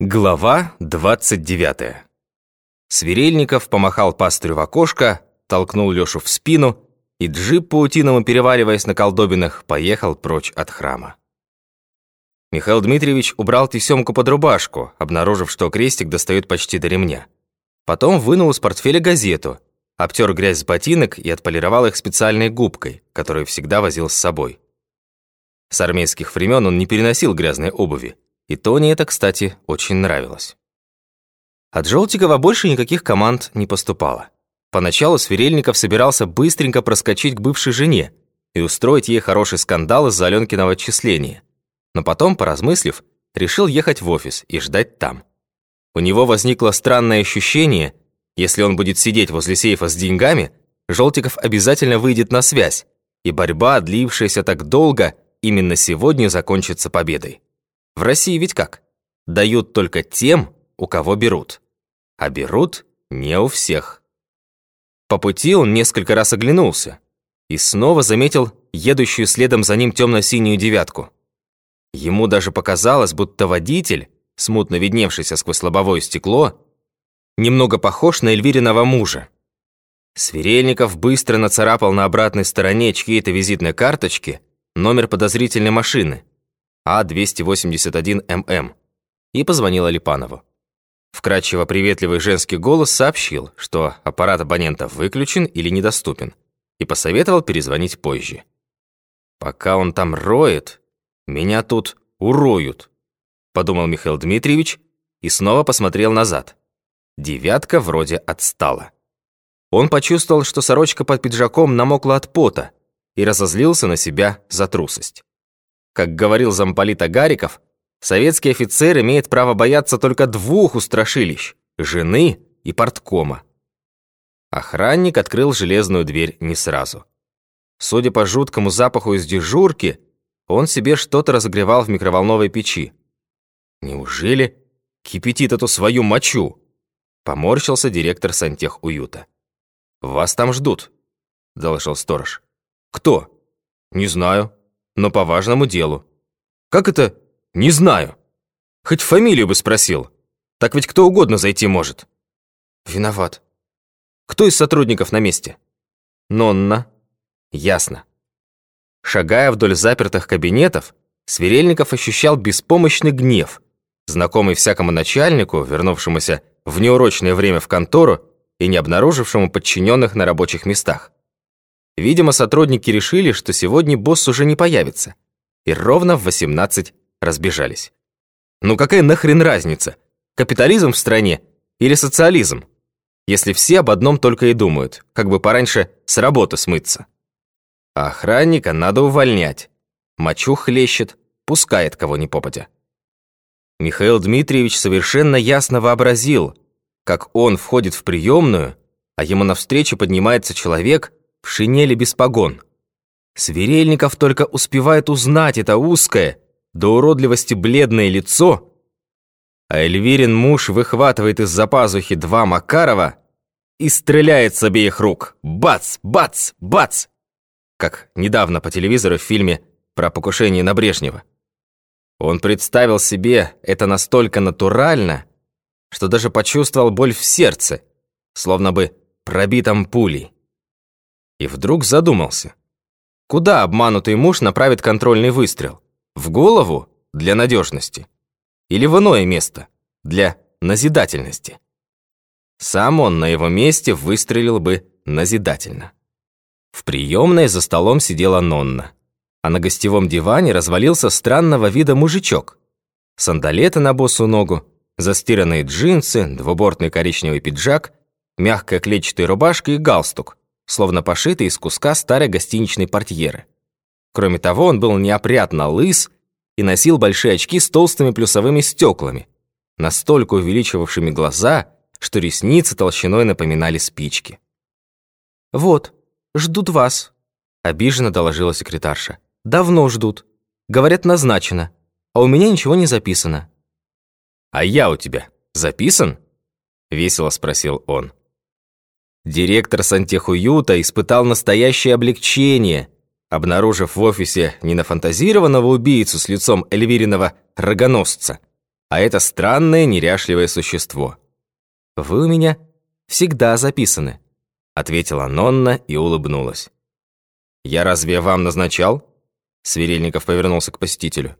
Глава 29. Сверельников помахал пастырю в окошко, толкнул Лёшу в спину, и джип, паутиному переваливаясь на колдобинах, поехал прочь от храма. Михаил Дмитриевич убрал тесемку под рубашку, обнаружив, что крестик достает почти до ремня. Потом вынул из портфеля газету, обтер грязь с ботинок и отполировал их специальной губкой, которую всегда возил с собой. С армейских времен он не переносил грязной обуви, и Тони это, кстати, очень нравилось. От Желтикова больше никаких команд не поступало. Поначалу Сверельников собирался быстренько проскочить к бывшей жене и устроить ей хороший скандал из-за Аленкиного отчисления. Но потом, поразмыслив, решил ехать в офис и ждать там. У него возникло странное ощущение, если он будет сидеть возле сейфа с деньгами, Желтиков обязательно выйдет на связь, и борьба, длившаяся так долго, именно сегодня закончится победой. В России ведь как? Дают только тем, у кого берут. А берут не у всех. По пути он несколько раз оглянулся и снова заметил едущую следом за ним темно-синюю девятку. Ему даже показалось, будто водитель, смутно видневшийся сквозь лобовое стекло, немного похож на Эльвириного мужа. Сверельников быстро нацарапал на обратной стороне чьей-то визитной карточки номер подозрительной машины – а-281ММ и позвонил Алипанову. Вкратчиво приветливый женский голос сообщил, что аппарат абонента выключен или недоступен, и посоветовал перезвонить позже. «Пока он там роет, меня тут уроют», подумал Михаил Дмитриевич и снова посмотрел назад. Девятка вроде отстала. Он почувствовал, что сорочка под пиджаком намокла от пота и разозлился на себя за трусость. Как говорил замполит Агариков, советский офицер имеет право бояться только двух устрашилищ – жены и порткома. Охранник открыл железную дверь не сразу. Судя по жуткому запаху из дежурки, он себе что-то разогревал в микроволновой печи. Неужели кипятит эту свою мочу? Поморщился директор сантехуюта. «Вас там ждут», – доложил сторож. «Кто?» «Не знаю», но по важному делу. Как это? Не знаю. Хоть фамилию бы спросил. Так ведь кто угодно зайти может. Виноват. Кто из сотрудников на месте? Нонна. Ясно. Шагая вдоль запертых кабинетов, Сверельников ощущал беспомощный гнев, знакомый всякому начальнику, вернувшемуся в неурочное время в контору и не обнаружившему подчиненных на рабочих местах. Видимо, сотрудники решили, что сегодня босс уже не появится. И ровно в 18 разбежались. Ну какая нахрен разница? Капитализм в стране или социализм? Если все об одном только и думают, как бы пораньше с работы смыться. А охранника надо увольнять. Мочу хлещет, пускает кого ни попадя. Михаил Дмитриевич совершенно ясно вообразил, как он входит в приемную, а ему навстречу поднимается человек, в шинели без погон. Сверельников только успевает узнать это узкое, до уродливости бледное лицо, а Эльвирин муж выхватывает из-за пазухи два Макарова и стреляет с обеих рук. Бац, бац, бац! Как недавно по телевизору в фильме про покушение на Брежнева. Он представил себе это настолько натурально, что даже почувствовал боль в сердце, словно бы пробитом пулей и вдруг задумался. Куда обманутый муж направит контрольный выстрел? В голову для надежности? Или в иное место для назидательности? Сам он на его месте выстрелил бы назидательно. В приемной за столом сидела Нонна, а на гостевом диване развалился странного вида мужичок. Сандалеты на босу ногу, застиранные джинсы, двубортный коричневый пиджак, мягкая клетчатая рубашка и галстук – словно пошитый из куска старой гостиничной портьеры. Кроме того, он был неопрятно лыс и носил большие очки с толстыми плюсовыми стеклами, настолько увеличивавшими глаза, что ресницы толщиной напоминали спички. «Вот, ждут вас», — обиженно доложила секретарша. «Давно ждут. Говорят, назначено. А у меня ничего не записано». «А я у тебя записан?» — весело спросил он. Директор сантехуюта испытал настоящее облегчение, обнаружив в офисе не нафантазированного убийцу с лицом Эльвириного рогоносца, а это странное неряшливое существо. Вы у меня всегда записаны, ответила Нонна и улыбнулась. Я разве вам назначал? Сверельников повернулся к посетителю.